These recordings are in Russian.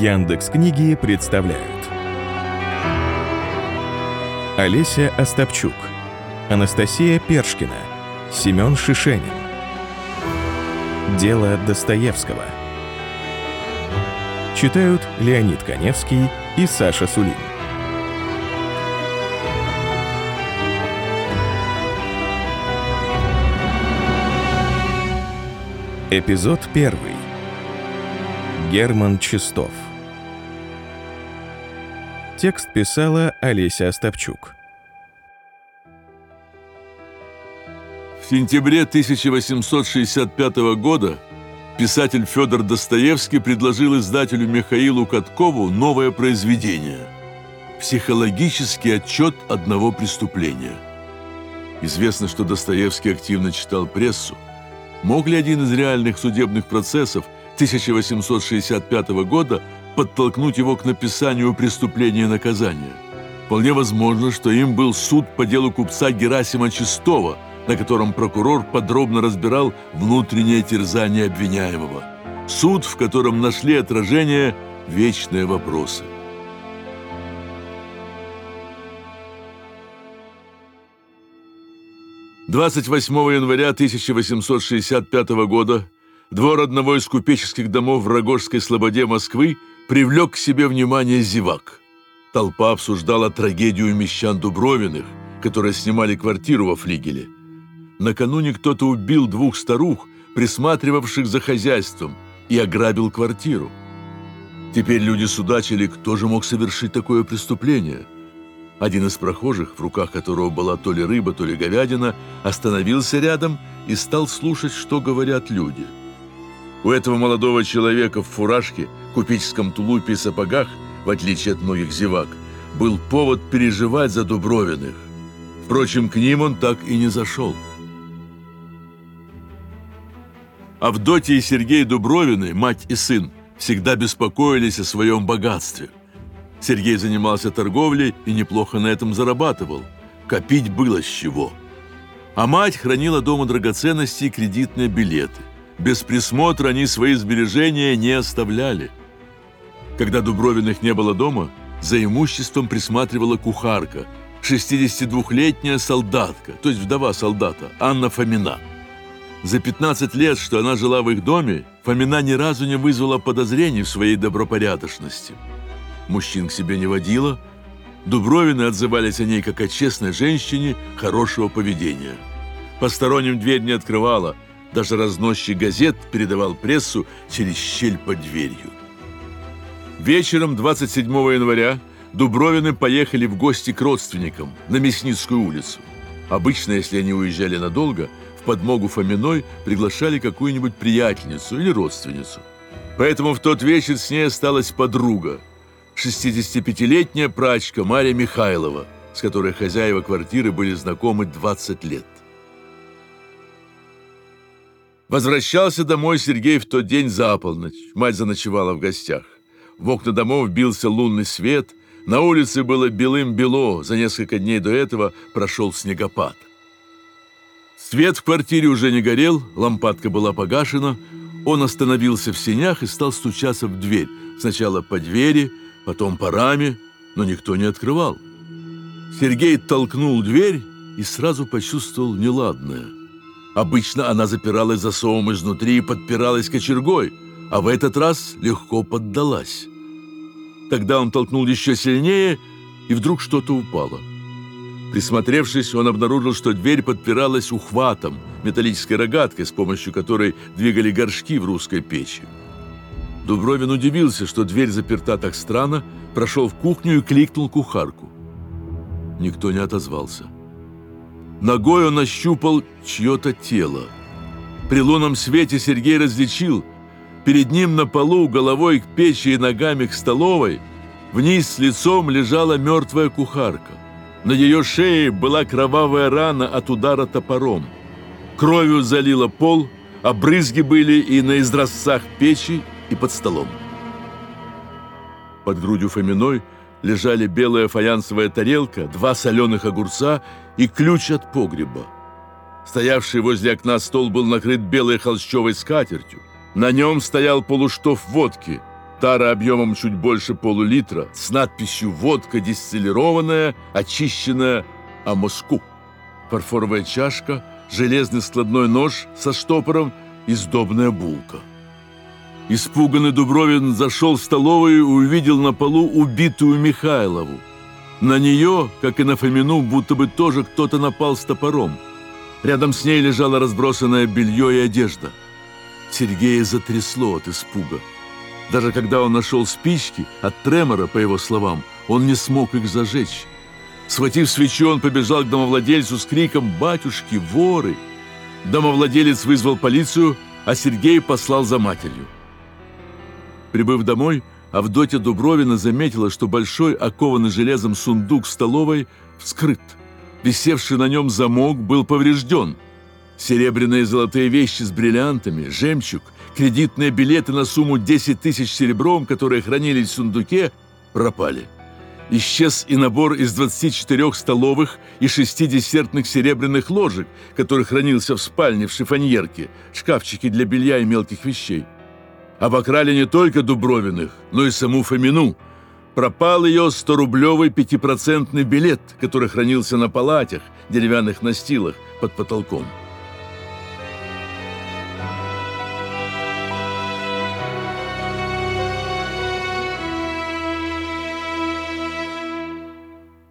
Яндекс книги представляют Олеся Остапчук, Анастасия Першкина, Семен Шишенин. Дело Достоевского. Читают Леонид Коневский и Саша Сулин. Эпизод первый. Герман Чистов. Текст писала Олеся Остапчук. В сентябре 1865 года писатель Федор Достоевский предложил издателю Михаилу Каткову новое произведение «Психологический отчет одного преступления». Известно, что Достоевский активно читал прессу. Мог ли один из реальных судебных процессов 1865 года подтолкнуть его к написанию преступления и наказания? Вполне возможно, что им был суд по делу купца Герасима Чистова, на котором прокурор подробно разбирал внутреннее терзание обвиняемого. Суд, в котором нашли отражение вечные вопросы. Двадцать восьмого января 1865 года двор одного из купеческих домов в Рогожской слободе Москвы привлек к себе внимание зевак. Толпа обсуждала трагедию мещан Дубровиных, которые снимали квартиру во флигеле. Накануне кто-то убил двух старух, присматривавших за хозяйством, и ограбил квартиру. Теперь люди судачили, кто же мог совершить такое преступление. Один из прохожих, в руках которого была то ли рыба, то ли говядина, остановился рядом и стал слушать, что говорят люди. У этого молодого человека в фуражке, купеческом тулупе и сапогах, в отличие от многих зевак, был повод переживать за Дубровиных. Впрочем, к ним он так и не зашел. Авдотья и Сергей Дубровины, мать и сын, всегда беспокоились о своем богатстве. Сергей занимался торговлей и неплохо на этом зарабатывал. Копить было с чего. А мать хранила дома драгоценности и кредитные билеты. Без присмотра они свои сбережения не оставляли. Когда Дубровиных не было дома, за имуществом присматривала кухарка, 62-летняя солдатка, то есть вдова солдата, Анна Фомина. За 15 лет, что она жила в их доме, Фомина ни разу не вызвала подозрений в своей добропорядочности. Мужчин к себе не водила, Дубровины отзывались о ней как о честной женщине хорошего поведения. Посторонним дверь не открывала, даже разносчик газет передавал прессу через щель под дверью. Вечером 27 января Дубровины поехали в гости к родственникам на Мясницкую улицу. Обычно, если они уезжали надолго – подмогу Фоминой приглашали какую-нибудь приятельницу или родственницу. Поэтому в тот вечер с ней осталась подруга, 65-летняя прачка Мария Михайлова, с которой хозяева квартиры были знакомы 20 лет. Возвращался домой Сергей в тот день за полночь. Мать заночевала в гостях. В окна домов бился лунный свет, на улице было белым-бело, за несколько дней до этого прошел снегопад. Свет в квартире уже не горел, лампадка была погашена. Он остановился в сенях и стал стучаться в дверь. Сначала по двери, потом по раме, но никто не открывал. Сергей толкнул дверь и сразу почувствовал неладное. Обычно она запиралась засовом изнутри и подпиралась кочергой, а в этот раз легко поддалась. Тогда он толкнул еще сильнее, и вдруг что-то упало – Присмотревшись, он обнаружил, что дверь подпиралась ухватом, металлической рогаткой, с помощью которой двигали горшки в русской печи. Дубровин удивился, что дверь заперта так странно, прошел в кухню и кликнул кухарку. Никто не отозвался. Ногой он ощупал чье-то тело. При лунном свете Сергей различил. Перед ним на полу, головой к печи и ногами к столовой, вниз с лицом лежала мертвая кухарка. На ее шее была кровавая рана от удара топором. Кровью залило пол, а брызги были и на изразцах печи, и под столом. Под грудью Фоминой лежали белая фаянсовая тарелка, два соленых огурца и ключ от погреба. Стоявший возле окна стол был накрыт белой холщовой скатертью. На нем стоял полуштов водки. Тара объемом чуть больше полулитра с надписью «Водка дистиллированная, очищенная о Москву». Фарфоровая чашка, железный складной нож со штопором и сдобная булка. Испуганный Дубровин зашел в столовую и увидел на полу убитую Михайлову. На нее, как и на Фомину, будто бы тоже кто-то напал с топором. Рядом с ней лежало разбросанное белье и одежда. Сергея затрясло от испуга. Даже когда он нашел спички, от тремора, по его словам, он не смог их зажечь. Схватив свечу, он побежал к домовладельцу с криком «Батюшки, воры!». Домовладелец вызвал полицию, а Сергей послал за матерью. Прибыв домой, Авдотья Дубровина заметила, что большой окованный железом сундук в столовой вскрыт. Висевший на нем замок был поврежден. Серебряные и золотые вещи с бриллиантами, жемчуг, кредитные билеты на сумму 10 тысяч серебром, которые хранились в сундуке, пропали. Исчез и набор из 24 столовых и 6 десертных серебряных ложек, который хранился в спальне в шифоньерке, шкафчике для белья и мелких вещей. Обокрали не только Дубровиных, но и саму Фомину. Пропал ее 100-рублевый пятипроцентный билет, который хранился на палатях, деревянных настилах под потолком.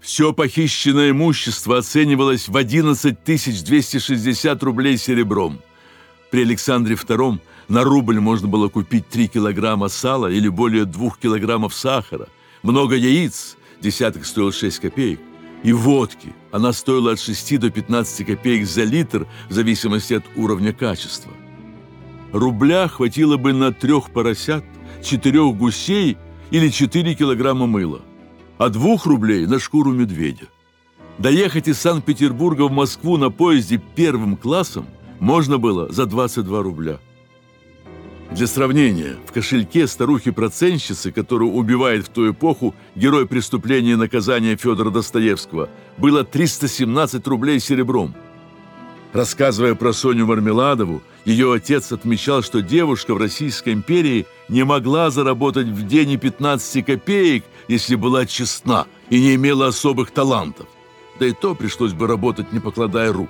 Все похищенное имущество оценивалось в 11 260 рублей серебром. При Александре II на рубль можно было купить 3 килограмма сала или более 2 килограммов сахара, много яиц, десяток стоил 6 копеек, и водки. Она стоила от 6 до 15 копеек за литр в зависимости от уровня качества. Рубля хватило бы на трех поросят, четырех гусей или 4 килограмма мыла, а двух рублей на шкуру медведя. Доехать из Санкт-Петербурга в Москву на поезде первым классом можно было за 22 рубля. Для сравнения, в кошельке старухи-проценщицы, которую убивает в ту эпоху герой преступления и наказания Федора Достоевского, было 317 рублей серебром. Рассказывая про Соню Мармеладову, ее отец отмечал, что девушка в Российской империи не могла заработать в день и 15 копеек, если была честна и не имела особых талантов. Да и то пришлось бы работать, не покладая рук.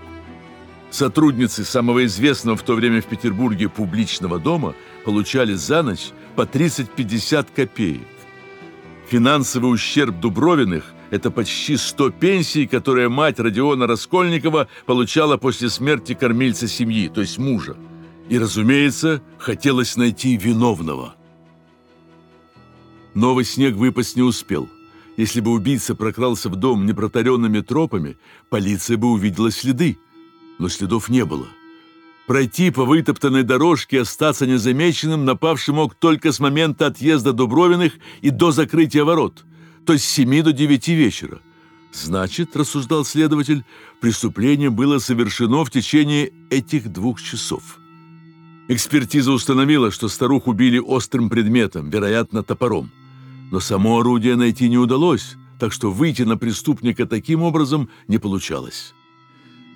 Сотрудницы самого известного в то время в Петербурге публичного дома получали за ночь по 30-50 копеек. Финансовый ущерб Дубровиных – это почти 100 пенсий, которые мать Родиона Раскольникова получала после смерти кормильца семьи, то есть мужа. И, разумеется, хотелось найти виновного. Новый снег выпасть не успел. Если бы убийца прокрался в дом непротаренными тропами, полиция бы увидела следы – но следов не было. Пройти по вытоптанной дорожке и остаться незамеченным напавший мог только с момента отъезда Дубровиных и до закрытия ворот, то есть с 7 до 9 вечера. Значит, рассуждал следователь, преступление было совершено в течение этих двух часов. Экспертиза установила, что старуху убили острым предметом, вероятно, топором. Но само орудие найти не удалось, так что выйти на преступника таким образом не получалось.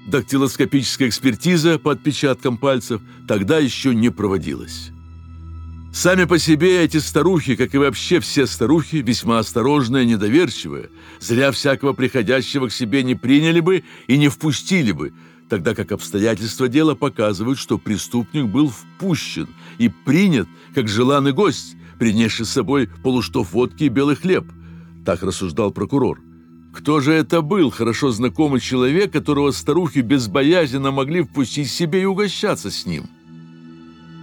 Дактилоскопическая экспертиза по отпечаткам пальцев тогда еще не проводилась. Сами по себе эти старухи, как и вообще все старухи, весьма осторожные, недоверчивые, зря всякого приходящего к себе не приняли бы и не впустили бы, тогда как обстоятельства дела показывают, что преступник был впущен и принят как желанный гость, принесший с собой полуштов водки и белый хлеб. Так рассуждал прокурор. Кто же это был, хорошо знакомый человек, которого старухи безбоязненно могли впустить себе и угощаться с ним?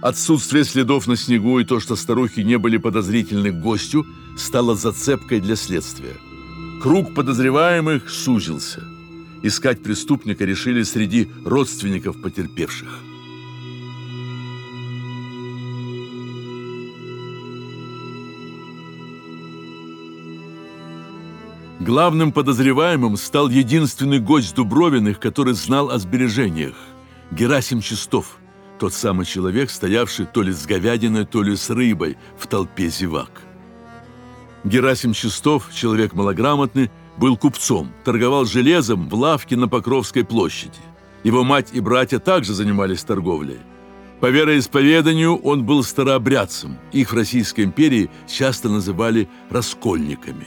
Отсутствие следов на снегу и то, что старухи не были подозрительны к гостю, стало зацепкой для следствия. Круг подозреваемых сузился. Искать преступника решили среди родственников потерпевших. Главным подозреваемым стал единственный гость Дубровиных, который знал о сбережениях – Герасим Чистов, тот самый человек, стоявший то ли с говядиной, то ли с рыбой в толпе зевак. Герасим Чистов, человек малограмотный, был купцом, торговал железом в лавке на Покровской площади. Его мать и братья также занимались торговлей. По вероисповеданию он был старообрядцем. Их в Российской империи часто называли раскольниками.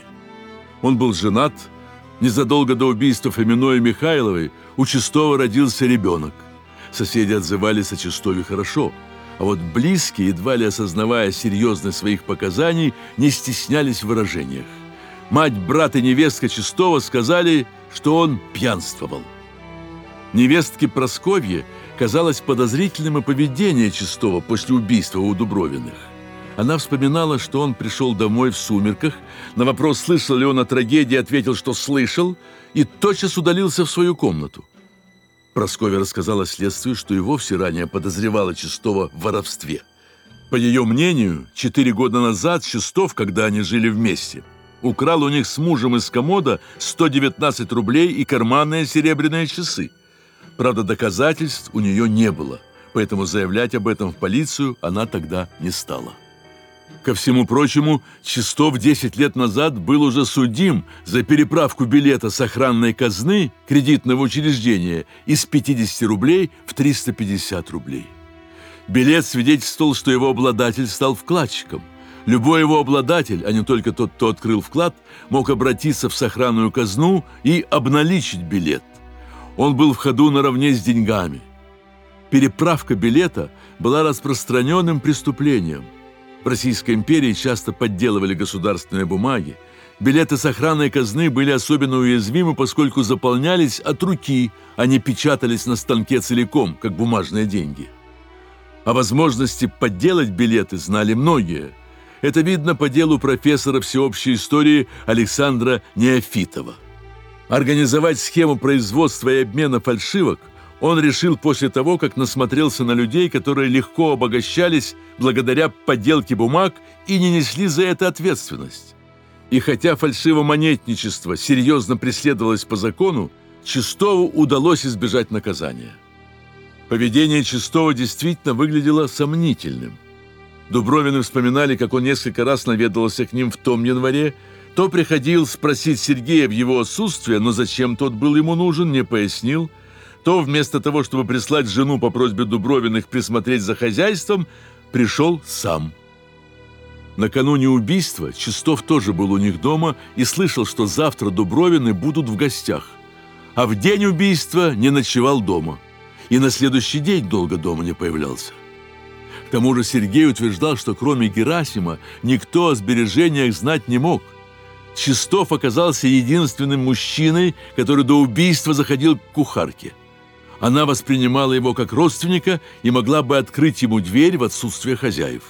Он был женат. Незадолго до убийства Фоминой Михайловой у Чистого родился ребенок. Соседи отзывались о Чистове хорошо, а вот близкие, едва ли осознавая серьезность своих показаний, не стеснялись в выражениях. Мать, брат и невестка Чистова сказали, что он пьянствовал. Невестке Просковье казалось подозрительным и поведение Чистого после убийства у Дубровиных. Она вспоминала, что он пришел домой в сумерках, на вопрос, слышал ли он о трагедии, ответил, что слышал, и тотчас удалился в свою комнату. Прасковья рассказала следствию, что и вовсе ранее подозревала Чистова в воровстве. По ее мнению, четыре года назад Чистов, когда они жили вместе, украл у них с мужем из комода 119 рублей и карманные серебряные часы. Правда, доказательств у нее не было, поэтому заявлять об этом в полицию она тогда не стала. Ко всему прочему, Чистов 10 лет назад был уже судим за переправку билета с охранной казны кредитного учреждения из 50 рублей в 350 рублей. Билет свидетельствовал, что его обладатель стал вкладчиком. Любой его обладатель, а не только тот, кто открыл вклад, мог обратиться в сохранную казну и обналичить билет. Он был в ходу наравне с деньгами. Переправка билета была распространенным преступлением. В Российской империи часто подделывали государственные бумаги. Билеты с охранной казны были особенно уязвимы, поскольку заполнялись от руки, а не печатались на станке целиком, как бумажные деньги. О возможности подделать билеты знали многие. Это видно по делу профессора всеобщей истории Александра Неофитова. Организовать схему производства и обмена фальшивок он решил после того, как насмотрелся на людей, которые легко обогащались благодаря подделке бумаг и не несли за это ответственность. И хотя фальшивомонетничество серьезно преследовалось по закону, Чистову удалось избежать наказания. Поведение Чистова действительно выглядело сомнительным. Дубровины вспоминали, как он несколько раз наведывался к ним в том январе, то приходил спросить Сергея в его отсутствие, но зачем тот был ему нужен, не пояснил, то вместо того, чтобы прислать жену по просьбе Дубровиных присмотреть за хозяйством, пришел сам. Накануне убийства Чистов тоже был у них дома и слышал, что завтра Дубровины будут в гостях, а в день убийства не ночевал дома и на следующий день долго дома не появлялся. К тому же Сергей утверждал, что кроме Герасима никто о сбережениях знать не мог. Чистов оказался единственным мужчиной, который до убийства заходил к кухарке. Она воспринимала его как родственника и могла бы открыть ему дверь в отсутствие хозяев.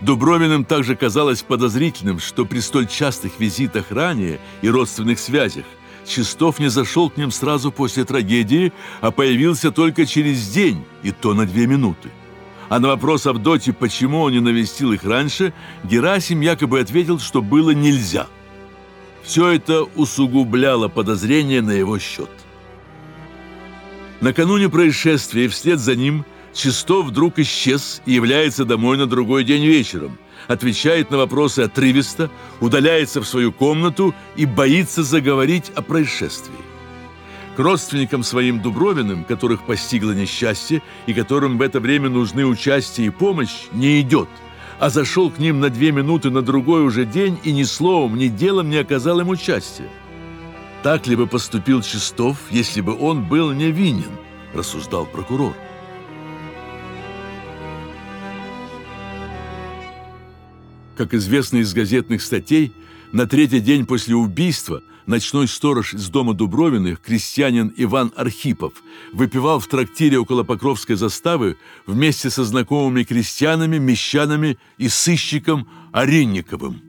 Дубровиным также казалось подозрительным, что при столь частых визитах ранее и родственных связях Чистов не зашел к ним сразу после трагедии, а появился только через день, и то на две минуты. А на вопрос Авдоти, почему он не навестил их раньше, Герасим якобы ответил, что было нельзя – все это усугубляло подозрения на его счет. Накануне происшествия вслед за ним Чистов вдруг исчез и является домой на другой день вечером, отвечает на вопросы отрывисто, удаляется в свою комнату и боится заговорить о происшествии. К родственникам своим Дубровиным, которых постигло несчастье и которым в это время нужны участие и помощь, не идет – а зашел к ним на две минуты на другой уже день и ни словом, ни делом не оказал им участия. Так ли бы поступил Чистов, если бы он был невинен, рассуждал прокурор. Как известно из газетных статей, на третий день после убийства ночной сторож из дома Дубровиных, крестьянин Иван Архипов, выпивал в трактире около Покровской заставы вместе со знакомыми крестьянами, мещанами и сыщиком Оринниковым.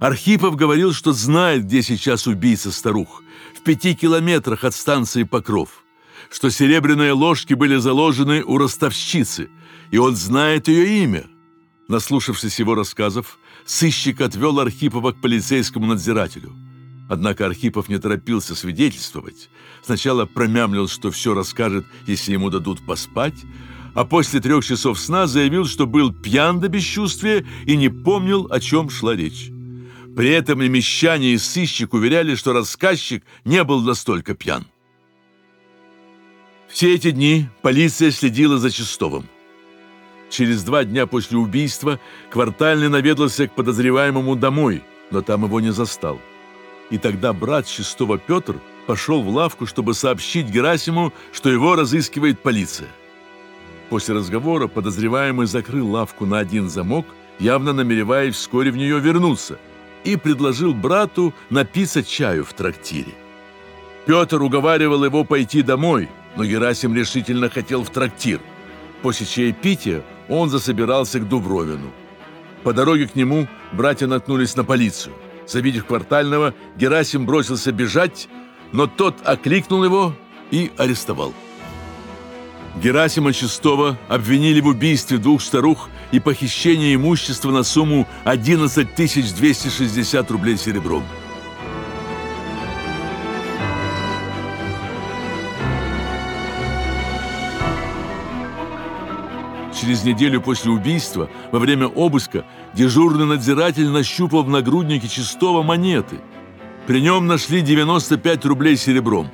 Архипов говорил, что знает, где сейчас убийца старух, в пяти километрах от станции Покров, что серебряные ложки были заложены у ростовщицы, и он знает ее имя. Наслушавшись его рассказов, сыщик отвел Архипова к полицейскому надзирателю – Однако Архипов не торопился свидетельствовать. Сначала промямлил, что все расскажет, если ему дадут поспать, а после трех часов сна заявил, что был пьян до бесчувствия и не помнил, о чем шла речь. При этом и мещане, и сыщик уверяли, что рассказчик не был настолько пьян. Все эти дни полиция следила за Чистовым. Через два дня после убийства Квартальный наведался к подозреваемому домой, но там его не застал. И тогда брат Чистого Петр пошел в лавку, чтобы сообщить Герасиму, что его разыскивает полиция. После разговора подозреваемый закрыл лавку на один замок, явно намереваясь вскоре в нее вернуться, и предложил брату напиться чаю в трактире. Петр уговаривал его пойти домой, но Герасим решительно хотел в трактир. После чаепития он засобирался к Дубровину. По дороге к нему братья наткнулись на полицию. Завидев квартального, Герасим бросился бежать, но тот окликнул его и арестовал. Герасима Чистого обвинили в убийстве двух старух и похищении имущества на сумму 11 260 рублей серебром. Через неделю после убийства, во время обыска, дежурный надзиратель нащупал в нагруднике Чистого монеты. При нем нашли 95 рублей серебром.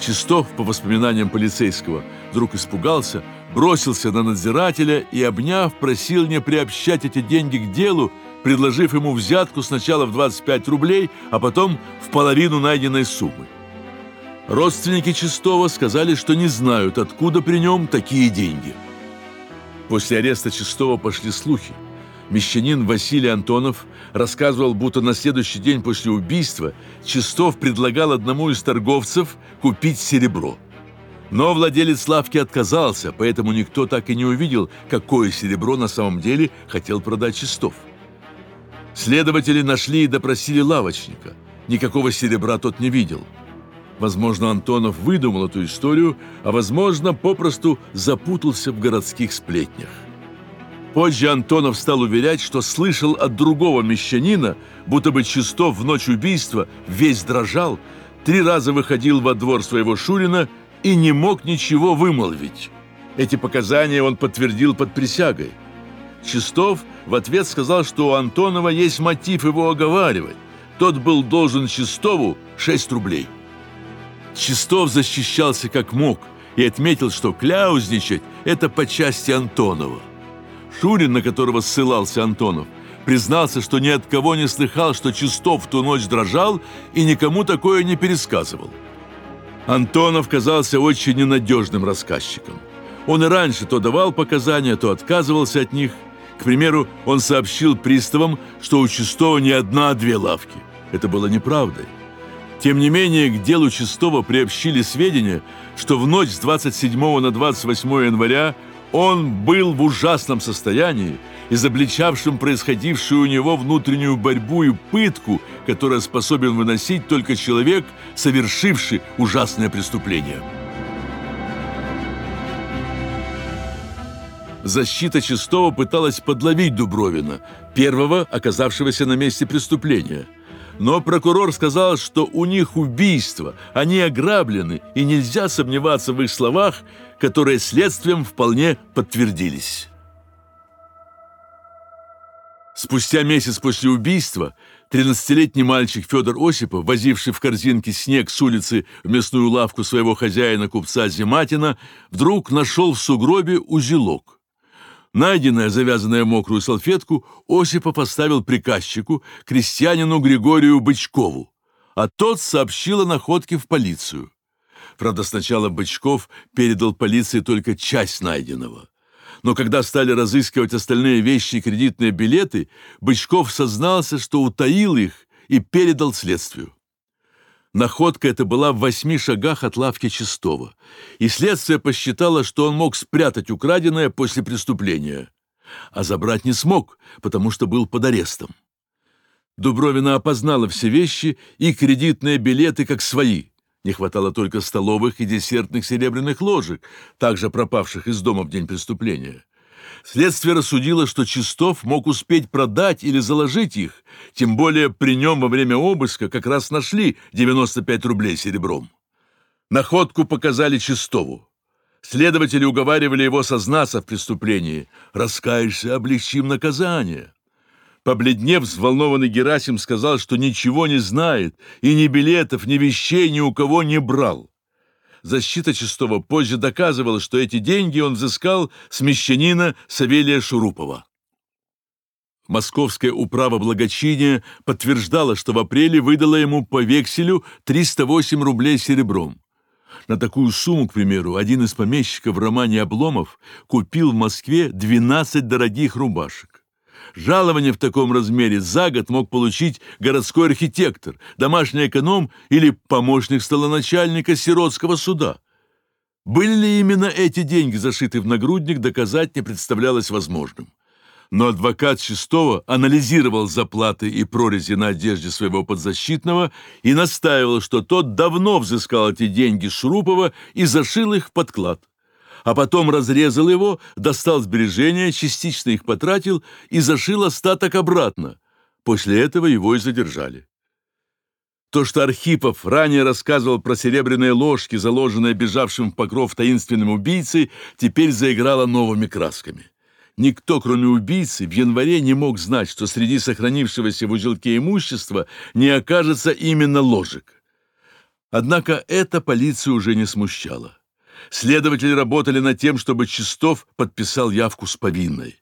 Чистов, по воспоминаниям полицейского, вдруг испугался, бросился на надзирателя и, обняв, просил не приобщать эти деньги к делу, предложив ему взятку сначала в 25 рублей, а потом в половину найденной суммы. Родственники Чистого сказали, что не знают, откуда при нем такие деньги – После ареста Чистого пошли слухи. Мещанин Василий Антонов рассказывал, будто на следующий день после убийства Чистов предлагал одному из торговцев купить серебро. Но владелец лавки отказался, поэтому никто так и не увидел, какое серебро на самом деле хотел продать Чистов. Следователи нашли и допросили лавочника. Никакого серебра тот не видел. Возможно, Антонов выдумал эту историю, а возможно, попросту запутался в городских сплетнях. Позже Антонов стал уверять, что слышал от другого мещанина, будто бы Чистов в ночь убийства весь дрожал, три раза выходил во двор своего Шурина и не мог ничего вымолвить. Эти показания он подтвердил под присягой. Чистов в ответ сказал, что у Антонова есть мотив его оговаривать. Тот был должен Чистову 6 рублей. Чистов защищался как мог и отметил, что кляузничать – это по части Антонова. Шурин, на которого ссылался Антонов, признался, что ни от кого не слыхал, что Чистов в ту ночь дрожал и никому такое не пересказывал. Антонов казался очень ненадежным рассказчиком. Он и раньше то давал показания, то отказывался от них. К примеру, он сообщил приставам, что у Чистого не одна, а две лавки. Это было неправдой. Тем не менее, к делу Чистого приобщили сведения, что в ночь с 27 на 28 января он был в ужасном состоянии, изобличавшим происходившую у него внутреннюю борьбу и пытку, которая способен выносить только человек, совершивший ужасное преступление. Защита Чистого пыталась подловить Дубровина, первого, оказавшегося на месте преступления – но прокурор сказал, что у них убийство, они ограблены, и нельзя сомневаться в их словах, которые следствием вполне подтвердились. Спустя месяц после убийства 13-летний мальчик Федор Осипов, возивший в корзинке снег с улицы в мясную лавку своего хозяина купца Зиматина, вдруг нашел в сугробе узелок. Найденное, завязанное мокрую салфетку, Осипа поставил приказчику, крестьянину Григорию Бычкову, а тот сообщил о находке в полицию. Правда, сначала Бычков передал полиции только часть найденного. Но когда стали разыскивать остальные вещи и кредитные билеты, Бычков сознался, что утаил их и передал следствию. Находка эта была в восьми шагах от лавки Чистого, и следствие посчитало, что он мог спрятать украденное после преступления, а забрать не смог, потому что был под арестом. Дубровина опознала все вещи и кредитные билеты как свои. Не хватало только столовых и десертных серебряных ложек, также пропавших из дома в день преступления. Следствие рассудило, что Чистов мог успеть продать или заложить их, тем более при нем во время обыска как раз нашли 95 рублей серебром. Находку показали Чистову. Следователи уговаривали его сознаться в преступлении. «Раскаешься, облегчим наказание». Побледнев, взволнованный Герасим сказал, что ничего не знает и ни билетов, ни вещей ни у кого не брал. защита Чистого позже доказывала, что эти деньги он взыскал с мещанина Савелия Шурупова. Московская управа благочиния подтверждала, что в апреле выдала ему по векселю 308 рублей серебром. На такую сумму, к примеру, один из помещиков в романе Обломов купил в Москве 12 дорогих рубашек. Жалование в таком размере за год мог получить городской архитектор, домашний эконом или помощник столоначальника сиротского суда. Были ли именно эти деньги зашиты в нагрудник, доказать не представлялось возможным но адвокат Шестого анализировал заплаты и прорези на одежде своего подзащитного и настаивал, что тот давно взыскал эти деньги Шурупова и зашил их в подклад. А потом разрезал его, достал сбережения, частично их потратил и зашил остаток обратно. После этого его и задержали. То, что Архипов ранее рассказывал про серебряные ложки, заложенные бежавшим в покров таинственным убийцей, теперь заиграло новыми красками. Никто, кроме убийцы, в январе не мог знать, что среди сохранившегося в узелке имущества не окажется именно ложек. Однако это полицию уже не смущало. Следователи работали над тем, чтобы Чистов подписал явку с повинной.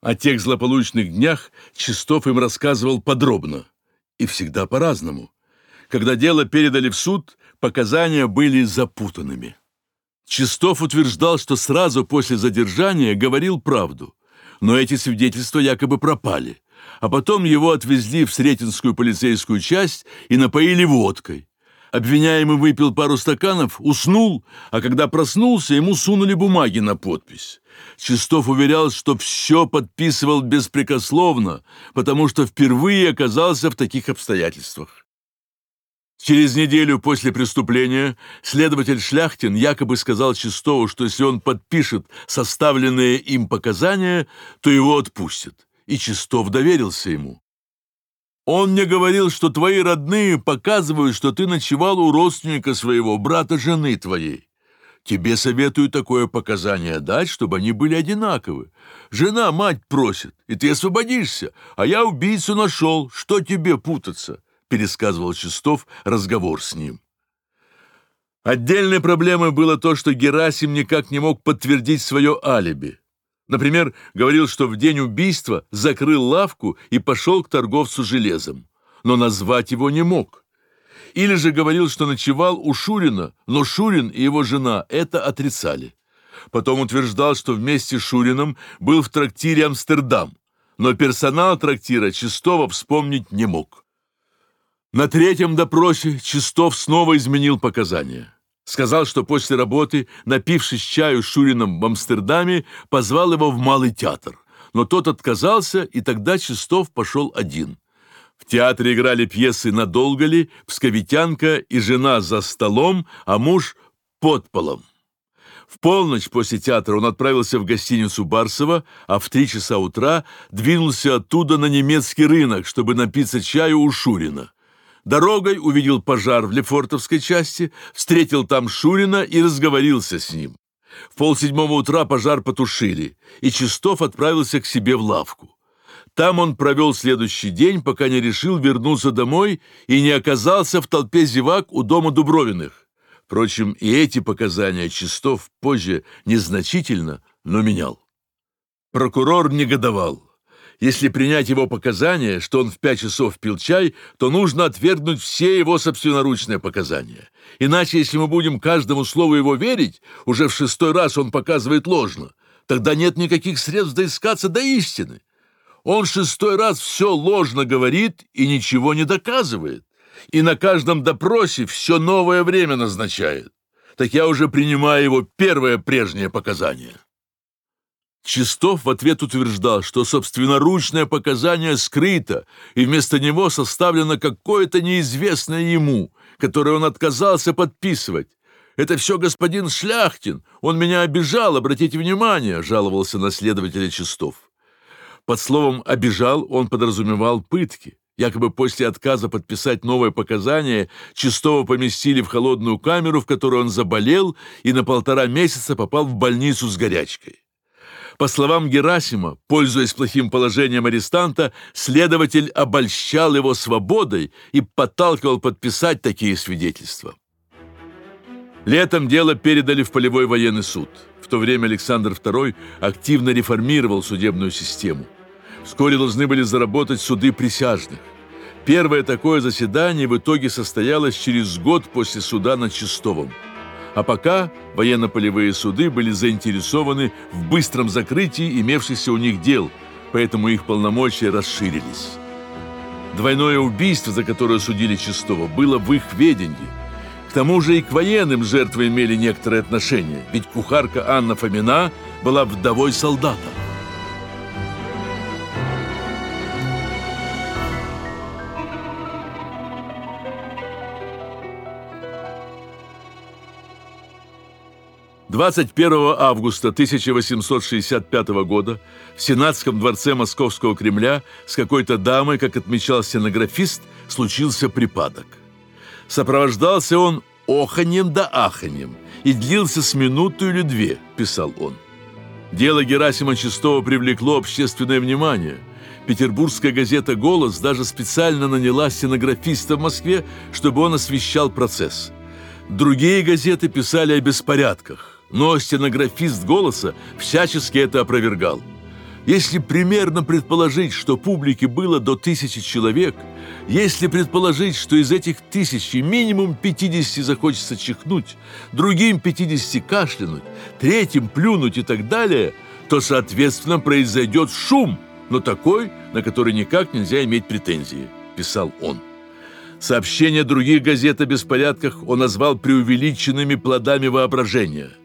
О тех злополучных днях Чистов им рассказывал подробно. И всегда по-разному. Когда дело передали в суд, показания были запутанными. Чистов утверждал, что сразу после задержания говорил правду, но эти свидетельства якобы пропали, а потом его отвезли в Сретенскую полицейскую часть и напоили водкой. Обвиняемый выпил пару стаканов, уснул, а когда проснулся, ему сунули бумаги на подпись. Чистов уверял, что все подписывал беспрекословно, потому что впервые оказался в таких обстоятельствах. Через неделю после преступления следователь Шляхтин якобы сказал Чистову, что если он подпишет составленные им показания, то его отпустят. И Чистов доверился ему. Он мне говорил, что твои родные показывают, что ты ночевал у родственника своего, брата жены твоей. Тебе советую такое показание дать, чтобы они были одинаковы. Жена мать просит, и ты освободишься, а я убийцу нашел, что тебе путаться?» пересказывал Чистов разговор с ним. Отдельной проблемой было то, что Герасим никак не мог подтвердить свое алиби. Например, говорил, что в день убийства закрыл лавку и пошел к торговцу железом, но назвать его не мог. Или же говорил, что ночевал у Шурина, но Шурин и его жена это отрицали. Потом утверждал, что вместе с Шурином был в трактире «Амстердам», но персонал трактира Чистова вспомнить не мог. На третьем допросе Чистов снова изменил показания. Сказал, что после работы, напившись чаю с Шурином в Амстердаме, позвал его в Малый театр. Но тот отказался, и тогда Чистов пошел один. В театре играли пьесы «Надолго ли», «Псковитянка» и «Жена за столом», а муж «Под полом». В полночь после театра он отправился в гостиницу Барсова, а в три часа утра двинулся оттуда на немецкий рынок, чтобы напиться чаю у Шурина. Дорогой увидел пожар в Лефортовской части, встретил там Шурина и разговорился с ним. В полседьмого утра пожар потушили, и Чистов отправился к себе в лавку. Там он провел следующий день, пока не решил вернуться домой и не оказался в толпе зевак у дома Дубровиных. Впрочем, и эти показания Чистов позже незначительно, но менял. Прокурор негодовал. Если принять его показания, что он в пять часов пил чай, то нужно отвергнуть все его собственноручные показания. Иначе, если мы будем каждому слову его верить, уже в шестой раз он показывает ложно, тогда нет никаких средств доискаться до истины. Он шестой раз все ложно говорит и ничего не доказывает. И на каждом допросе все новое время назначает. Так я уже принимаю его первое прежнее показание. Чистов в ответ утверждал, что собственноручное показание скрыто, и вместо него составлено какое-то неизвестное ему, которое он отказался подписывать. «Это все господин Шляхтин, он меня обижал, обратите внимание», — жаловался на следователя Чистов. Под словом «обижал» он подразумевал пытки. Якобы после отказа подписать новое показание Чистого поместили в холодную камеру, в которой он заболел и на полтора месяца попал в больницу с горячкой. По словам Герасима, пользуясь плохим положением арестанта, следователь обольщал его свободой и подталкивал подписать такие свидетельства. Летом дело передали в полевой военный суд. В то время Александр II активно реформировал судебную систему. Вскоре должны были заработать суды присяжных. Первое такое заседание в итоге состоялось через год после суда над Чистовым. А пока военно-полевые суды были заинтересованы в быстром закрытии имевшихся у них дел, поэтому их полномочия расширились. Двойное убийство, за которое судили Чистова, было в их ведении. К тому же и к военным жертвы имели некоторое отношение, ведь кухарка Анна Фомина была вдовой солдата. 21 августа 1865 года в Сенатском дворце Московского Кремля с какой-то дамой, как отмечал стенографист, случился припадок. Сопровождался он оханьем да аханьем и длился с минуту или две, писал он. Дело Герасима Чистого привлекло общественное внимание. Петербургская газета «Голос» даже специально наняла стенографиста в Москве, чтобы он освещал процесс. Другие газеты писали о беспорядках но стенографист «Голоса» всячески это опровергал. Если примерно предположить, что публики было до тысячи человек, если предположить, что из этих тысячи минимум 50 захочется чихнуть, другим 50 кашлянуть, третьим плюнуть и так далее, то, соответственно, произойдет шум, но такой, на который никак нельзя иметь претензии, писал он. Сообщения других газет о беспорядках он назвал преувеличенными плодами воображения –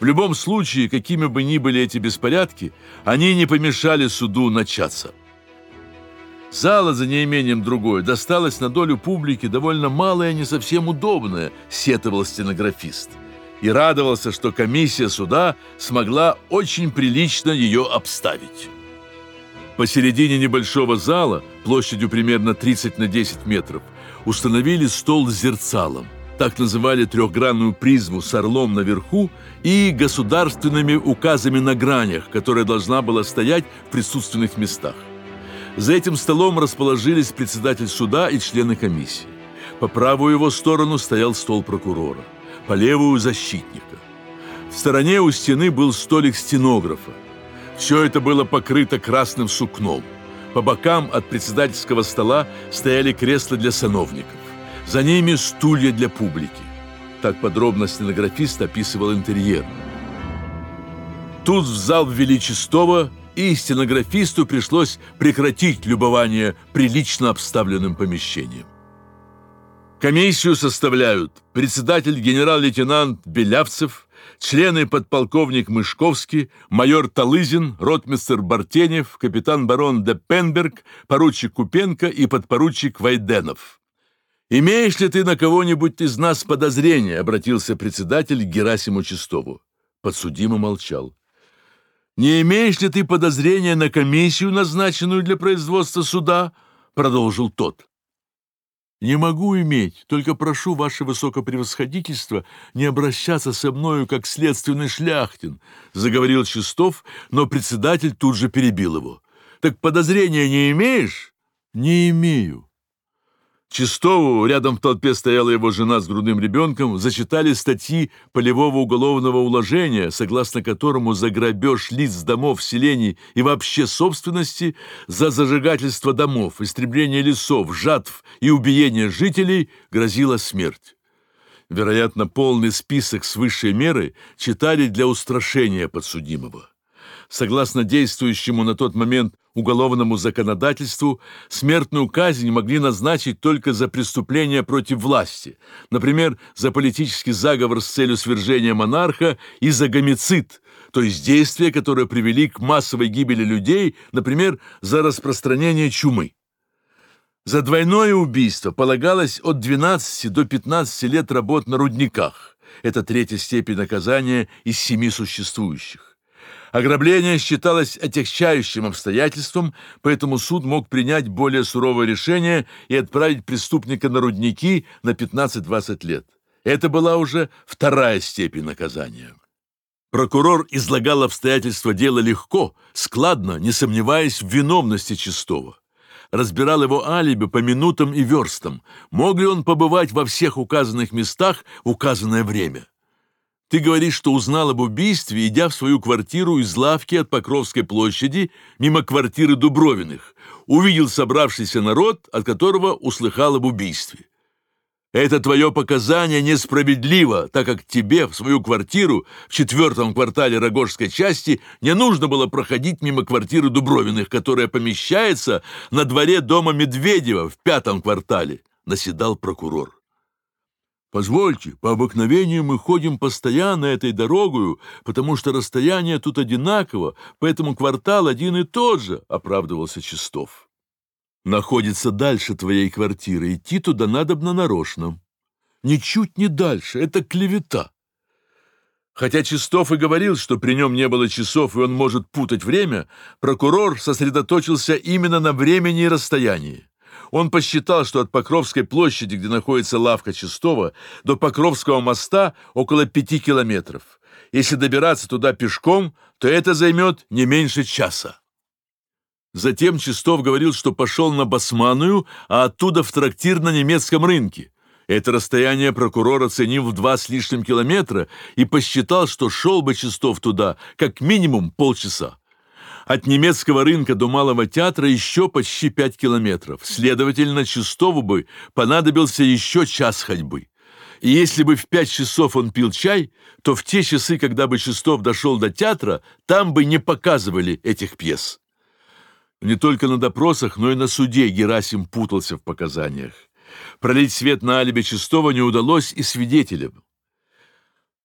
в любом случае, какими бы ни были эти беспорядки, они не помешали суду начаться. Зала, за неимением другой, досталась на долю публики довольно малая, не совсем удобная, сетовал стенографист. И радовался, что комиссия суда смогла очень прилично ее обставить. Посередине небольшого зала, площадью примерно 30 на 10 метров, установили стол с зерцалом – так называли трехгранную призму с орлом наверху и государственными указами на гранях, которая должна была стоять в присутственных местах. За этим столом расположились председатель суда и члены комиссии. По правую его сторону стоял стол прокурора, по левую – защитника. В стороне у стены был столик стенографа. Все это было покрыто красным сукном. По бокам от председательского стола стояли кресла для сановников. За ними стулья для публики. Так подробно стенографист описывал интерьер. Тут в зал ввели Чистого, и стенографисту пришлось прекратить любование прилично обставленным помещением. Комиссию составляют председатель генерал-лейтенант Белявцев, члены подполковник Мышковский, майор Талызин, ротмистер Бартенев, капитан-барон Депенберг, поручик Купенко и подпоручик Вайденов – «Имеешь ли ты на кого-нибудь из нас подозрение?» — обратился председатель к Герасиму Чистову. Подсудимый молчал. «Не имеешь ли ты подозрения на комиссию, назначенную для производства суда?» — продолжил тот. «Не могу иметь, только прошу ваше высокопревосходительство не обращаться со мною как следственный шляхтин», — заговорил Чистов, но председатель тут же перебил его. «Так подозрения не имеешь?» «Не имею». Чистову, рядом в толпе стояла его жена с грудным ребенком, зачитали статьи полевого уголовного уложения, согласно которому за грабеж лиц домов, селений и вообще собственности, за зажигательство домов, истребление лесов, жатв и убиение жителей грозила смерть. Вероятно, полный список с высшей меры читали для устрашения подсудимого. Согласно действующему на тот момент уголовному законодательству, смертную казнь могли назначить только за преступления против власти, например, за политический заговор с целью свержения монарха и за гомицид, то есть действия, которые привели к массовой гибели людей, например, за распространение чумы. За двойное убийство полагалось от 12 до 15 лет работ на рудниках. Это третья степень наказания из семи существующих. Ограбление считалось отягчающим обстоятельством, поэтому суд мог принять более суровое решение и отправить преступника на рудники на 15-20 лет. Это была уже вторая степень наказания. Прокурор излагал обстоятельства дела легко, складно, не сомневаясь в виновности Чистого. Разбирал его алиби по минутам и верстам. Мог ли он побывать во всех указанных местах в указанное время? Ты говоришь, что узнал об убийстве, идя в свою квартиру из лавки от Покровской площади мимо квартиры Дубровиных. Увидел собравшийся народ, от которого услыхал об убийстве. Это твое показание несправедливо, так как тебе в свою квартиру в четвертом квартале Рогожской части не нужно было проходить мимо квартиры Дубровиных, которая помещается на дворе дома Медведева в пятом квартале, наседал прокурор. Позвольте, по обыкновению мы ходим постоянно этой дорогою, потому что расстояние тут одинаково, поэтому квартал один и тот же, оправдывался Чистов. Находится дальше твоей квартиры, идти туда надобно нарочно. Ничуть не дальше, это клевета. Хотя Чистов и говорил, что при нем не было часов и он может путать время, прокурор сосредоточился именно на времени и расстоянии. Он посчитал, что от Покровской площади, где находится лавка Чистова, до Покровского моста около пяти километров. Если добираться туда пешком, то это займет не меньше часа. Затем Чистов говорил, что пошел на Басманную, а оттуда в трактир на немецком рынке. Это расстояние прокурор оценил в два с лишним километра и посчитал, что шел бы Чистов туда как минимум полчаса. От немецкого рынка до Малого театра еще почти пять километров. Следовательно, Чистову бы понадобился еще час ходьбы. И если бы в пять часов он пил чай, то в те часы, когда бы Чистов дошел до театра, там бы не показывали этих пьес. Не только на допросах, но и на суде Герасим путался в показаниях. Пролить свет на алиби Чистова не удалось и свидетелям.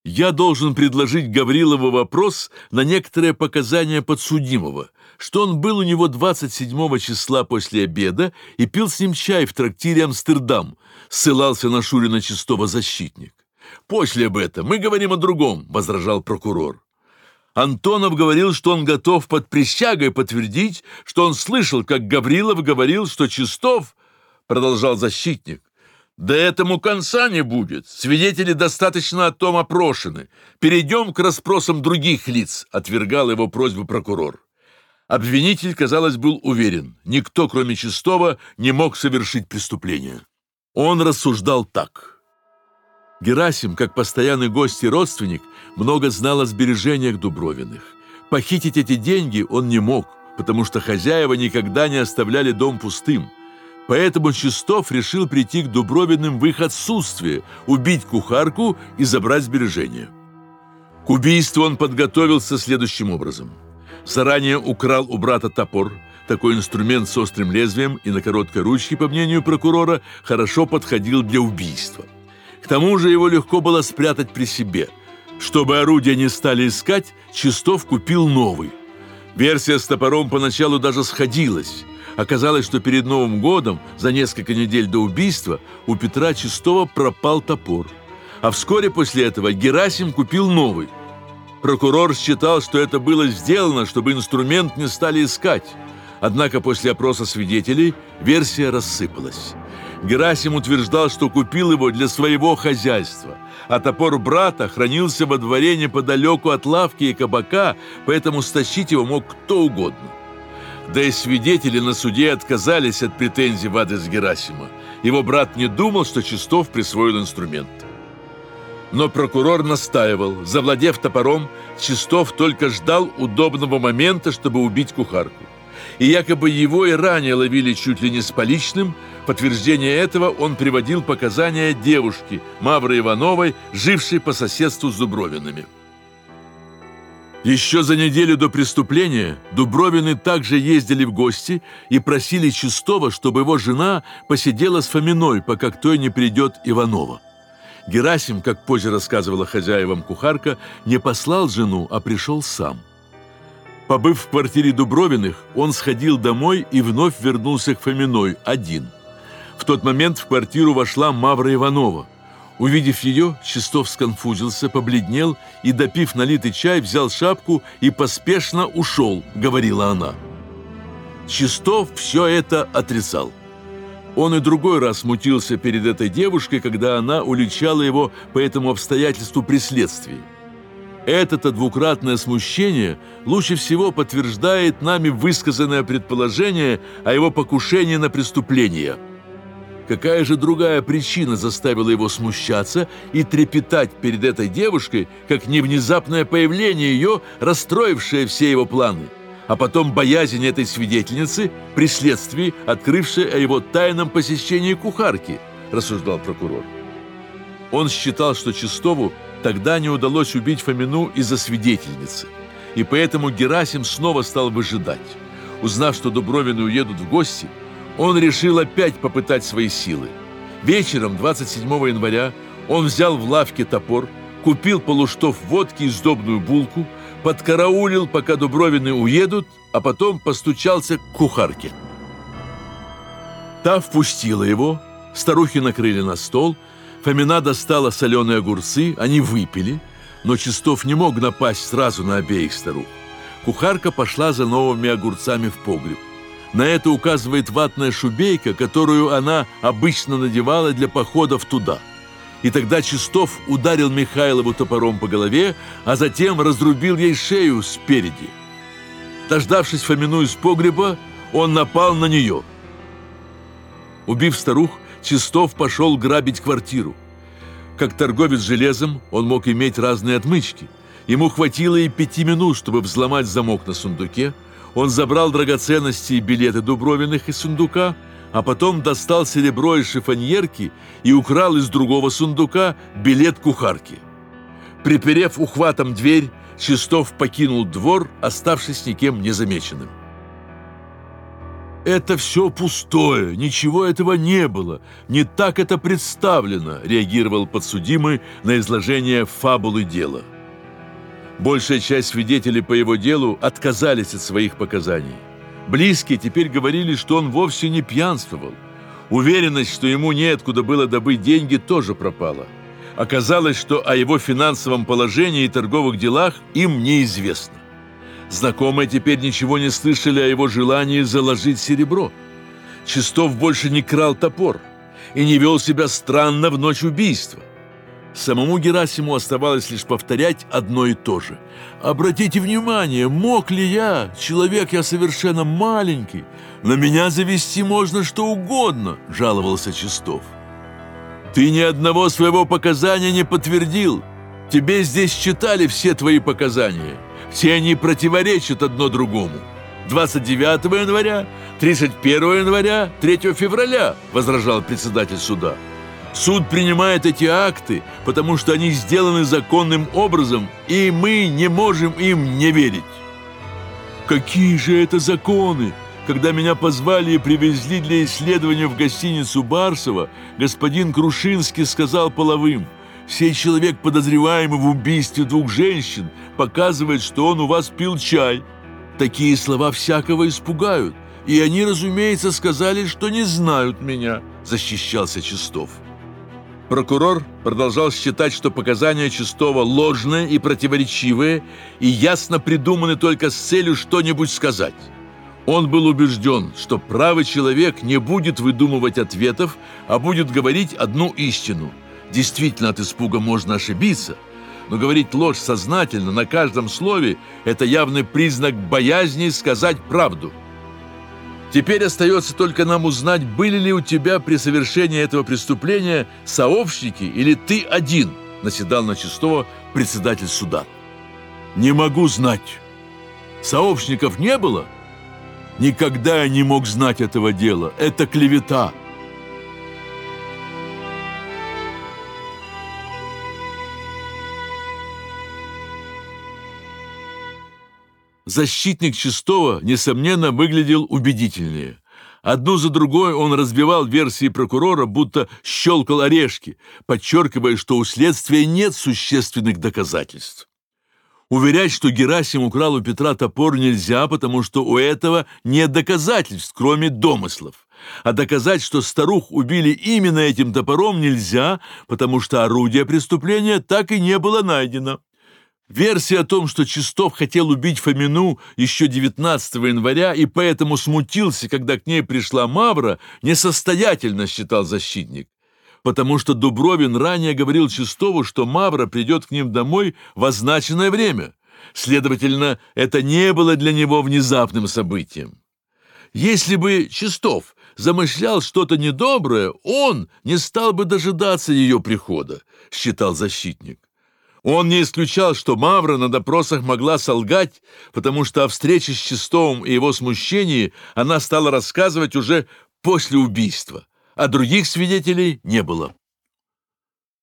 Я должен предложить Гаврилову вопрос на некоторые показания подсудимого, что он был у него 27 числа после обеда и пил с ним чай в трактире «Амстердам», ссылался на Шурина Чистого защитник. «После об этом мы говорим о другом», — возражал прокурор. Антонов говорил, что он готов под присягой подтвердить, что он слышал, как Гаврилов говорил, что Чистов, продолжал защитник, да этому конца не будет. Свидетели достаточно о том опрошены. Перейдем к расспросам других лиц, отвергал его просьбу прокурор. Обвинитель, казалось, был уверен, никто, кроме Чистова, не мог совершить преступление. Он рассуждал так. Герасим, как постоянный гость и родственник, много знал о сбережениях Дубровиных. Похитить эти деньги он не мог, потому что хозяева никогда не оставляли дом пустым – Поэтому Чистов решил прийти к Дубровиным в их отсутствие, убить кухарку и забрать сбережения. К убийству он подготовился следующим образом. Заранее украл у брата топор, такой инструмент с острым лезвием и на короткой ручке, по мнению прокурора, хорошо подходил для убийства. К тому же его легко было спрятать при себе. Чтобы орудия не стали искать, Чистов купил новый. Версия с топором поначалу даже сходилась – Оказалось, что перед Новым годом, за несколько недель до убийства, у Петра Чистого пропал топор. А вскоре после этого Герасим купил новый. Прокурор считал, что это было сделано, чтобы инструмент не стали искать. Однако после опроса свидетелей версия рассыпалась. Герасим утверждал, что купил его для своего хозяйства, а топор брата хранился во дворе неподалеку от лавки и кабака, поэтому стащить его мог кто угодно. Да и свидетели на суде отказались от претензий в адрес Герасима. Его брат не думал, что Чистов присвоил инструмент. Но прокурор настаивал. Завладев топором, Чистов только ждал удобного момента, чтобы убить кухарку. И якобы его и ранее ловили чуть ли не с поличным. Подтверждение этого он приводил показания девушки Мавры Ивановой, жившей по соседству с Дубровинами. Еще за неделю до преступления Дубровины также ездили в гости и просили Чистова, чтобы его жена посидела с Фоминой, пока к той не придет Иванова. Герасим, как позже рассказывала хозяевам кухарка, не послал жену, а пришел сам. Побыв в квартире Дубровиных, он сходил домой и вновь вернулся к Фоминой один. В тот момент в квартиру вошла Мавра Иванова. Увидев ее, Чистов сконфузился, побледнел и, допив налитый чай, взял шапку и поспешно ушел, говорила она. Чистов все это отрицал. Он и другой раз смутился перед этой девушкой, когда она уличала его по этому обстоятельству при. Это-то двукратное смущение лучше всего подтверждает нами высказанное предположение о его покушении на преступление – Какая же другая причина заставила его смущаться и трепетать перед этой девушкой, как не внезапное появление ее, расстроившее все его планы, а потом боязнь этой свидетельницы при следствии, открывшей о его тайном посещении кухарки, рассуждал прокурор. Он считал, что Чистову тогда не удалось убить Фомину из-за свидетельницы, и поэтому Герасим снова стал выжидать. Узнав, что Дубровины уедут в гости, он решил опять попытать свои силы. Вечером 27 января он взял в лавке топор, купил полуштов водки и сдобную булку, подкараулил, пока Дубровины уедут, а потом постучался к кухарке. Та впустила его, старухи накрыли на стол, Фомина достала соленые огурцы, они выпили, но Чистов не мог напасть сразу на обеих старух. Кухарка пошла за новыми огурцами в погреб. На это указывает ватная шубейка, которую она обычно надевала для походов туда. И тогда Чистов ударил Михайлову топором по голове, а затем разрубил ей шею спереди. Дождавшись Фомину из погреба, он напал на нее. Убив старух, Чистов пошел грабить квартиру. Как торговец железом, он мог иметь разные отмычки. Ему хватило и пяти минут, чтобы взломать замок на сундуке – он забрал драгоценности и билеты Дубровиных из сундука, а потом достал серебро из шифоньерки и украл из другого сундука билет кухарки. Приперев ухватом дверь, Чистов покинул двор, оставшись никем незамеченным. «Это все пустое, ничего этого не было, не так это представлено», реагировал подсудимый на изложение фабулы дела. Большая часть свидетелей по его делу отказались от своих показаний. Близкие теперь говорили, что он вовсе не пьянствовал. Уверенность, что ему неоткуда было добыть деньги, тоже пропала. Оказалось, что о его финансовом положении и торговых делах им неизвестно. Знакомые теперь ничего не слышали о его желании заложить серебро. Чистов больше не крал топор и не вел себя странно в ночь убийства. Самому Герасиму оставалось лишь повторять одно и то же. «Обратите внимание, мог ли я, человек я совершенно маленький, на меня завести можно что угодно», – жаловался Чистов. «Ты ни одного своего показания не подтвердил. Тебе здесь читали все твои показания. Все они противоречат одно другому. 29 января, 31 января, 3 февраля», – возражал председатель суда. Суд принимает эти акты, потому что они сделаны законным образом, и мы не можем им не верить. Какие же это законы? Когда меня позвали и привезли для исследования в гостиницу Барсова, господин Крушинский сказал половым, «Сей человек, подозреваемый в убийстве двух женщин, показывает, что он у вас пил чай». Такие слова всякого испугают, и они, разумеется, сказали, что не знают меня, защищался Чистов. Прокурор продолжал считать, что показания Чистова ложные и противоречивые и ясно придуманы только с целью что-нибудь сказать. Он был убежден, что правый человек не будет выдумывать ответов, а будет говорить одну истину. Действительно, от испуга можно ошибиться, но говорить ложь сознательно на каждом слове – это явный признак боязни сказать правду – Теперь остается только нам узнать, были ли у тебя при совершении этого преступления сообщники или ты один, наседал на Чистого председатель суда. Не могу знать. Сообщников не было? Никогда я не мог знать этого дела. Это клевета. Защитник Чистого, несомненно, выглядел убедительнее. Одну за другой он разбивал версии прокурора, будто щелкал орешки, подчеркивая, что у следствия нет существенных доказательств. Уверять, что Герасим украл у Петра топор нельзя, потому что у этого нет доказательств, кроме домыслов. А доказать, что старух убили именно этим топором, нельзя, потому что орудие преступления так и не было найдено. Версия о том, что Чистов хотел убить Фомину еще 19 января и поэтому смутился, когда к ней пришла Мавра, несостоятельно считал защитник. Потому что Дубровин ранее говорил Чистову, что Мавра придет к ним домой в означенное время. Следовательно, это не было для него внезапным событием. Если бы Чистов замышлял что-то недоброе, он не стал бы дожидаться ее прихода, считал защитник. Он не исключал, что Мавра на допросах могла солгать, потому что о встрече с Чистовым и его смущении она стала рассказывать уже после убийства, а других свидетелей не было.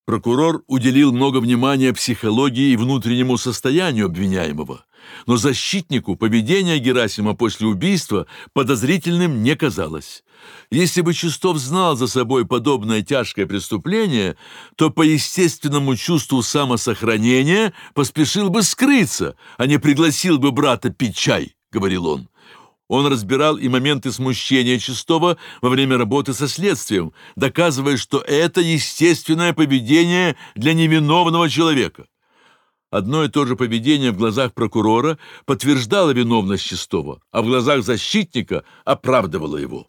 Прокурор уделил много внимания психологии и внутреннему состоянию обвиняемого, но защитнику поведение Герасима после убийства подозрительным не казалось. Если бы Чистов знал за собой подобное тяжкое преступление, то по естественному чувству самосохранения поспешил бы скрыться, а не пригласил бы брата пить чай, — говорил он. Он разбирал и моменты смущения Чистова во время работы со следствием, доказывая, что это естественное поведение для невиновного человека. Одно и то же поведение в глазах прокурора подтверждало виновность Чистова, а в глазах защитника оправдывало его.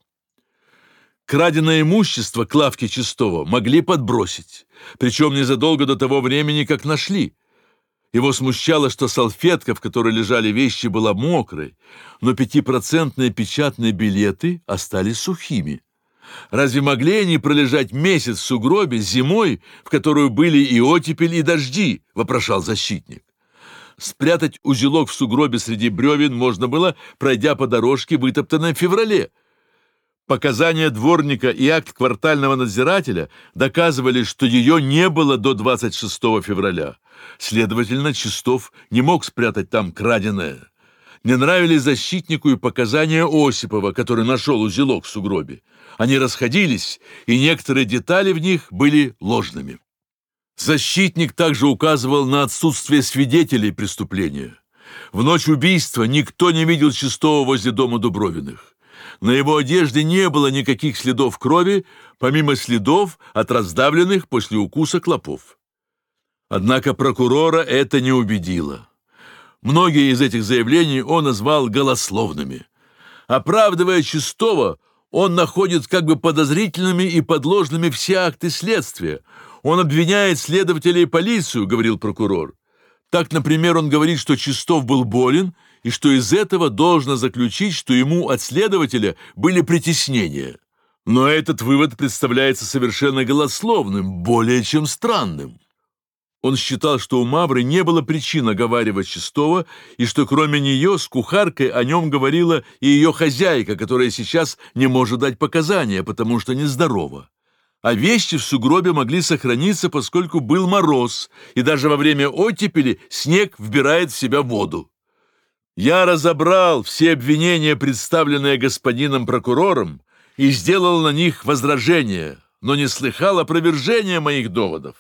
Краденое имущество Клавки Чистова могли подбросить, причем незадолго до того времени, как нашли. Его смущало, что салфетка, в которой лежали вещи, была мокрой, но пятипроцентные печатные билеты остались сухими. Разве могли они пролежать месяц в сугробе зимой, в которую были и оттепель, и дожди, вопрошал защитник. Спрятать узелок в сугробе среди бревен можно было, пройдя по дорожке, вытоптанной в феврале. Показания дворника и акт квартального надзирателя доказывали, что ее не было до 26 февраля. Следовательно, Чистов не мог спрятать там краденое. Не нравились защитнику и показания Осипова, который нашел узелок в сугробе. Они расходились, и некоторые детали в них были ложными. Защитник также указывал на отсутствие свидетелей преступления. В ночь убийства никто не видел Чистого возле дома Дубровиных. На его одежде не было никаких следов крови, помимо следов от раздавленных после укуса клопов. Однако прокурора это не убедило. Многие из этих заявлений он назвал голословными. Оправдывая Чистого, он находит как бы подозрительными и подложными все акты следствия. Он обвиняет следователей и полицию, говорил прокурор. Так, например, он говорит, что Чистов был болен и что из этого должно заключить, что ему от следователя были притеснения. Но этот вывод представляется совершенно голословным, более чем странным. Он считал, что у Мавры не было причин оговаривать Чистого, и что кроме нее с кухаркой о нем говорила и ее хозяйка, которая сейчас не может дать показания, потому что нездорова. А вещи в сугробе могли сохраниться, поскольку был мороз, и даже во время оттепели снег вбирает в себя воду. Я разобрал все обвинения, представленные господином прокурором, и сделал на них возражения, но не слыхал опровержения моих доводов.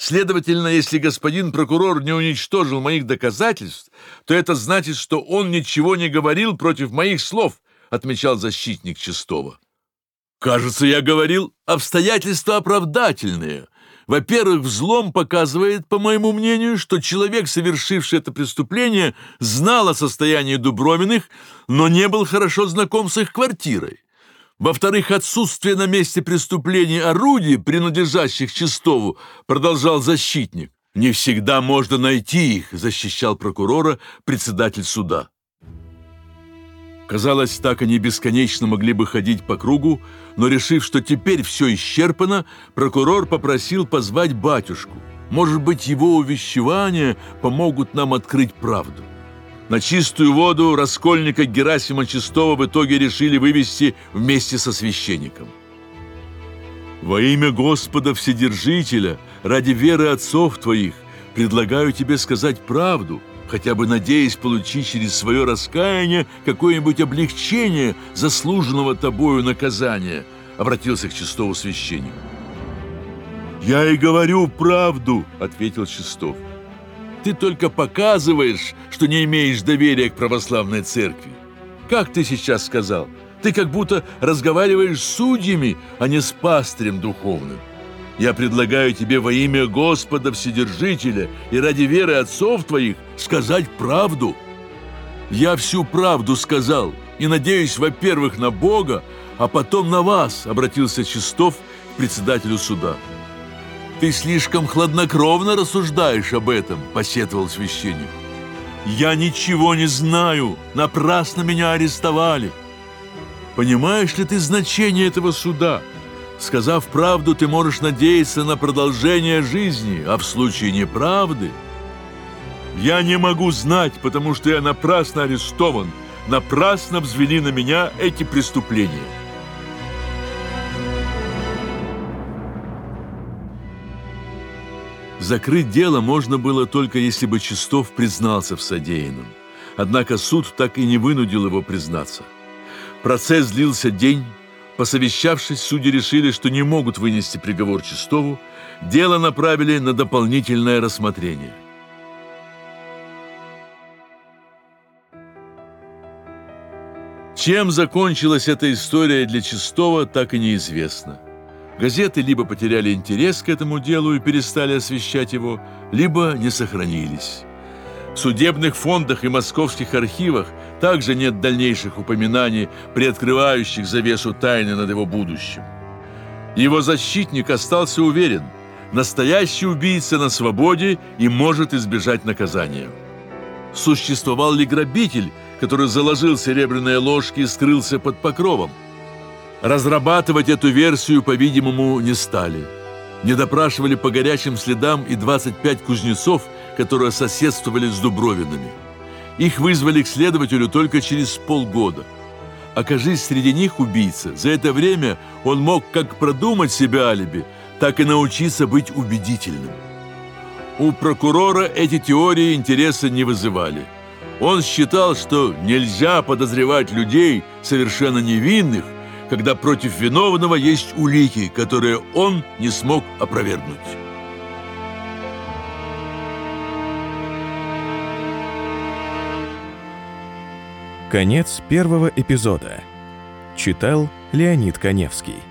Следовательно, если господин прокурор не уничтожил моих доказательств, то это значит, что он ничего не говорил против моих слов, отмечал защитник Чистова. Кажется, я говорил обстоятельства оправдательные. Во-первых, взлом показывает, по моему мнению, что человек, совершивший это преступление, знал о состоянии Дубровиных, но не был хорошо знаком с их квартирой. Во-вторых, отсутствие на месте преступления орудий, принадлежащих Чистову, продолжал защитник. Не всегда можно найти их, защищал прокурора председатель суда. Казалось, так они бесконечно могли бы ходить по кругу, но решив, что теперь все исчерпано, прокурор попросил позвать батюшку. Может быть, его увещевания помогут нам открыть правду. На чистую воду раскольника Герасима Чистого в итоге решили вывести вместе со священником. «Во имя Господа Вседержителя, ради веры отцов твоих, предлагаю тебе сказать правду, хотя бы надеясь получить через свое раскаяние какое-нибудь облегчение заслуженного тобою наказания», обратился к Чистову священнику. «Я и говорю правду», — ответил Чистов. Ты только показываешь, что не имеешь доверия к православной церкви. Как ты сейчас сказал? Ты как будто разговариваешь с судьями, а не с пастырем духовным. Я предлагаю тебе во имя Господа Вседержителя и ради веры отцов твоих сказать правду. Я всю правду сказал и надеюсь, во-первых, на Бога, а потом на вас, обратился Чистов к председателю суда. «Ты слишком хладнокровно рассуждаешь об этом», — посетовал священник. «Я ничего не знаю. Напрасно меня арестовали». Понимаешь ли ты значение этого суда? Сказав правду, ты можешь надеяться на продолжение жизни, а в случае неправды... Я не могу знать, потому что я напрасно арестован, напрасно взвели на меня эти преступления. Закрыть дело можно было только если бы Чистов признался в содеянном. Однако суд так и не вынудил его признаться. Процесс длился день. Посовещавшись, судьи решили, что не могут вынести приговор Чистову. Дело направили на дополнительное рассмотрение. Чем закончилась эта история для Чистова, так и неизвестно. Газеты либо потеряли интерес к этому делу и перестали освещать его, либо не сохранились. В судебных фондах и московских архивах также нет дальнейших упоминаний, приоткрывающих завесу тайны над его будущим. Его защитник остался уверен, настоящий убийца на свободе и может избежать наказания. Существовал ли грабитель, который заложил серебряные ложки и скрылся под покровом? Разрабатывать эту версию, по-видимому, не стали. Не допрашивали по горячим следам и 25 кузнецов, которые соседствовали с Дубровинами. Их вызвали к следователю только через полгода. Окажись среди них убийца, за это время он мог как продумать себе алиби, так и научиться быть убедительным. У прокурора эти теории интереса не вызывали. Он считал, что нельзя подозревать людей, совершенно невинных, когда против виновного есть улики, которые он не смог опровергнуть. Конец первого эпизода. Читал Леонид Коневский.